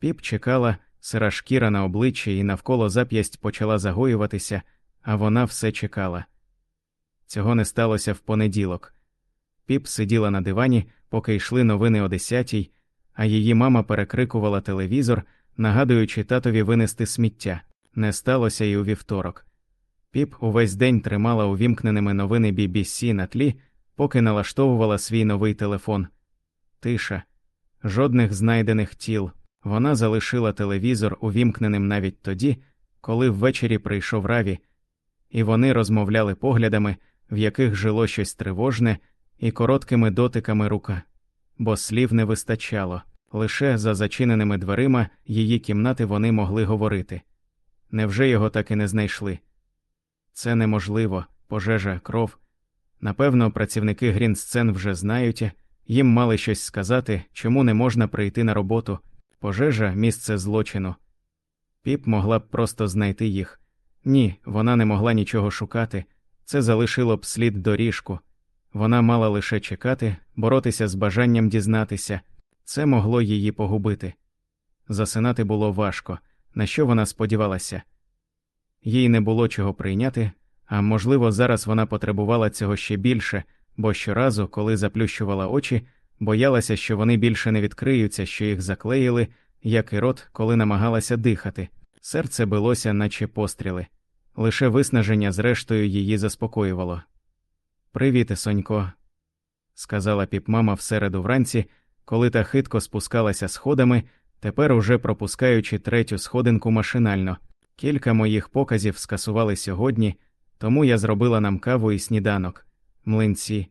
Піп чекала, сира шкіра на обличчі і навколо зап'ясть почала загоюватися, а вона все чекала. Цього не сталося в понеділок. Піп сиділа на дивані, поки йшли новини о десятій, а її мама перекрикувала телевізор, нагадуючи татові винести сміття. Не сталося й у вівторок. Піп увесь день тримала увімкненими новини BBC на тлі, поки налаштовувала свій новий телефон. Тиша, жодних знайдених тіл. Вона залишила телевізор увімкненим навіть тоді, коли ввечері прийшов раві, і вони розмовляли поглядами, в яких жило щось тривожне, і короткими дотиками рука, бо слів не вистачало, лише за зачиненими дверима її кімнати вони могли говорити. Невже його так і не знайшли? Це неможливо, пожежа, кров. Напевно, працівники Грінсцен вже знають, їм мали щось сказати, чому не можна прийти на роботу. Пожежа місце злочину. Піп могла б просто знайти їх. Ні, вона не могла нічого шукати, це залишило б слід доріжку. Вона мала лише чекати, боротися з бажанням дізнатися, це могло її погубити. Засинати було важко, на що вона сподівалася. Їй не було чого прийняти, а можливо, зараз вона потребувала цього ще більше, бо щоразу, коли заплющувала очі, боялася, що вони більше не відкриються, що їх заклеїли, як і рот, коли намагалася дихати. Серце билося, наче постріли. Лише виснаження, зрештою, її заспокоювало. Привіт, сонько, сказала піпмама в середу вранці, коли та хитко спускалася сходами, тепер уже пропускаючи третю сходинку машинально. Кілька моїх показів скасували сьогодні, тому я зробила нам каву і сніданок, млинці.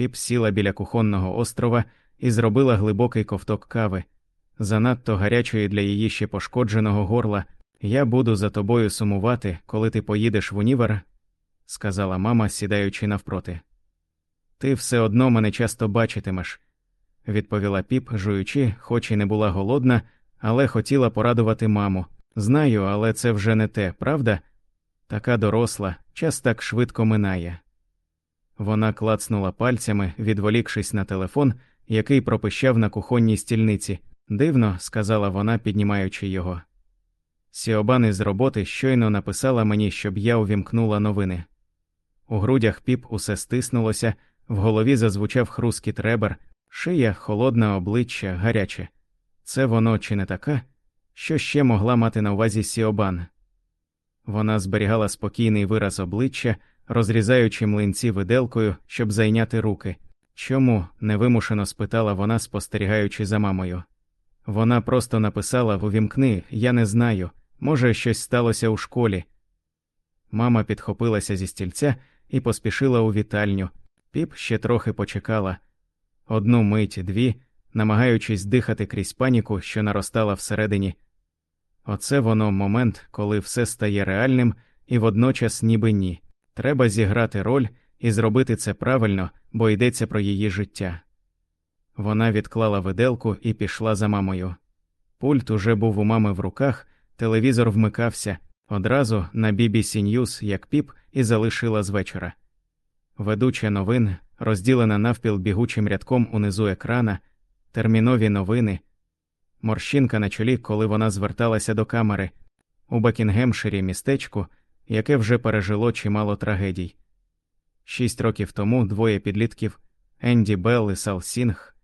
Піп сіла біля кухонного острова і зробила глибокий ковток кави. Занадто гарячої для її ще пошкодженого горла. Я буду за тобою сумувати, коли ти поїдеш в універ, сказала мама, сідаючи навпроти. Ти все одно мене часто бачитимеш, відповіла піп, жуючи, хоч і не була голодна, але хотіла порадувати маму. Знаю, але це вже не те, правда? Така доросла, час так швидко минає. Вона клацнула пальцями, відволікшись на телефон, який пропищав на кухонній стільниці. Дивно, сказала вона, піднімаючи його. Сіобани з роботи щойно написала мені, щоб я увімкнула новини. У грудях піп усе стиснулося, в голові зазвучав хрускіт ребер, шия, холодне обличчя, гаряче. Це воно чи не така? Що ще могла мати на увазі Сіобан? Вона зберігала спокійний вираз обличчя, розрізаючи млинці виделкою, щоб зайняти руки. Чому? невимушено спитала вона, спостерігаючи за мамою. Вона просто написала увімкни, я не знаю, може, щось сталося у школі. Мама підхопилася зі стільця і поспішила у вітальню. Піп ще трохи почекала одну мить, дві, намагаючись дихати крізь паніку, що наростала всередині. Оце воно момент, коли все стає реальним і водночас ніби ні. Треба зіграти роль і зробити це правильно, бо йдеться про її життя. Вона відклала виделку і пішла за мамою. Пульт уже був у мами в руках, телевізор вмикався одразу на BBC News, як піп, і залишила з вечора. Ведуча новин, розділена навпіл бігучим рядком унизу екрана, термінові новини, морщинка на чолі, коли вона зверталася до камери, у Бекінгемширі містечку, яке вже пережило чимало трагедій. Шість років тому двоє підлітків Енді Белл і Сал Сінг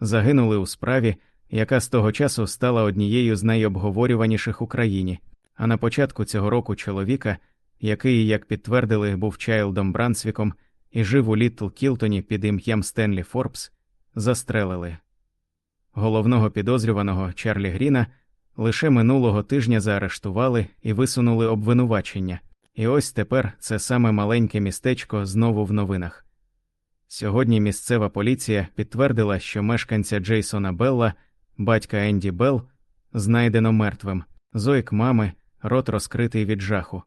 загинули у справі, яка з того часу стала однією з найобговорюваніших у країні, а на початку цього року чоловіка, який, як підтвердили, був Чайлдом Брансвіком і жив у Літл Кілтоні під ім'ям Стенлі Форбс, застрелили. Головного підозрюваного Чарлі Гріна лише минулого тижня заарештували і висунули обвинувачення, і ось тепер це саме маленьке містечко знову в новинах. Сьогодні місцева поліція підтвердила, що мешканця Джейсона Белла, батька Енді Белл, знайдено мертвим, зойк мами, рот розкритий від жаху.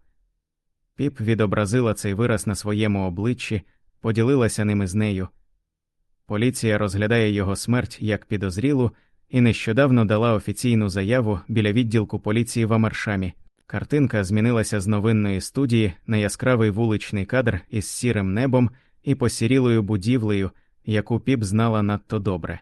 Піп відобразила цей вираз на своєму обличчі, поділилася ними з нею. Поліція розглядає його смерть як підозрілу і нещодавно дала офіційну заяву біля відділку поліції в Амершамі. Картинка змінилася з новинної студії на яскравий вуличний кадр із сірим небом і посірілою будівлею, яку піп знала надто добре.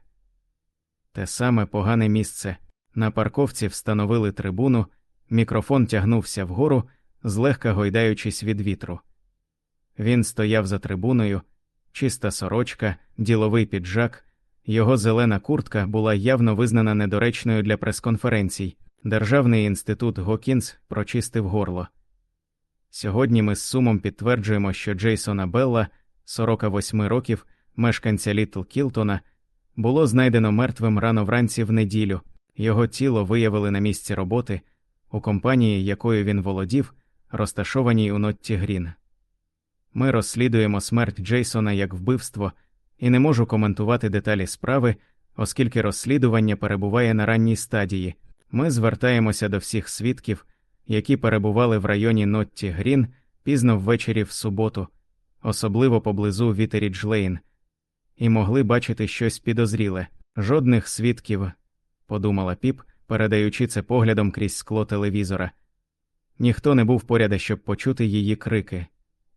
Те саме погане місце, На парковці встановили трибуну, мікрофон тягнувся вгору, злегка гойдаючись від вітру. Він стояв за трибуною, чиста сорочка, діловий піджак, його зелена куртка була явно визнана недоречною для прес-конференцій. Державний інститут Гокінс прочистив горло. Сьогодні ми з сумом підтверджуємо, що Джейсона Белла, 48 років, мешканця Літл Кілтона, було знайдено мертвим рано вранці в неділю. Його тіло виявили на місці роботи у компанії, якою він володів, розташованій у Нотті Грін. Ми розслідуємо смерть Джейсона як вбивство і не можу коментувати деталі справи, оскільки розслідування перебуває на ранній стадії. Ми звертаємося до всіх свідків, які перебували в районі Нотті Грін пізно ввечері в суботу, особливо поблизу Вітерідж Лейн, і могли бачити щось підозріле. Жодних свідків, подумала Піп, передаючи це поглядом крізь скло телевізора. Ніхто не був поряд, щоб почути її крики.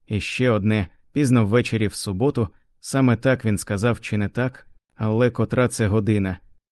І ще одне пізно ввечері в суботу, саме так він сказав, чи не так, але котра це година.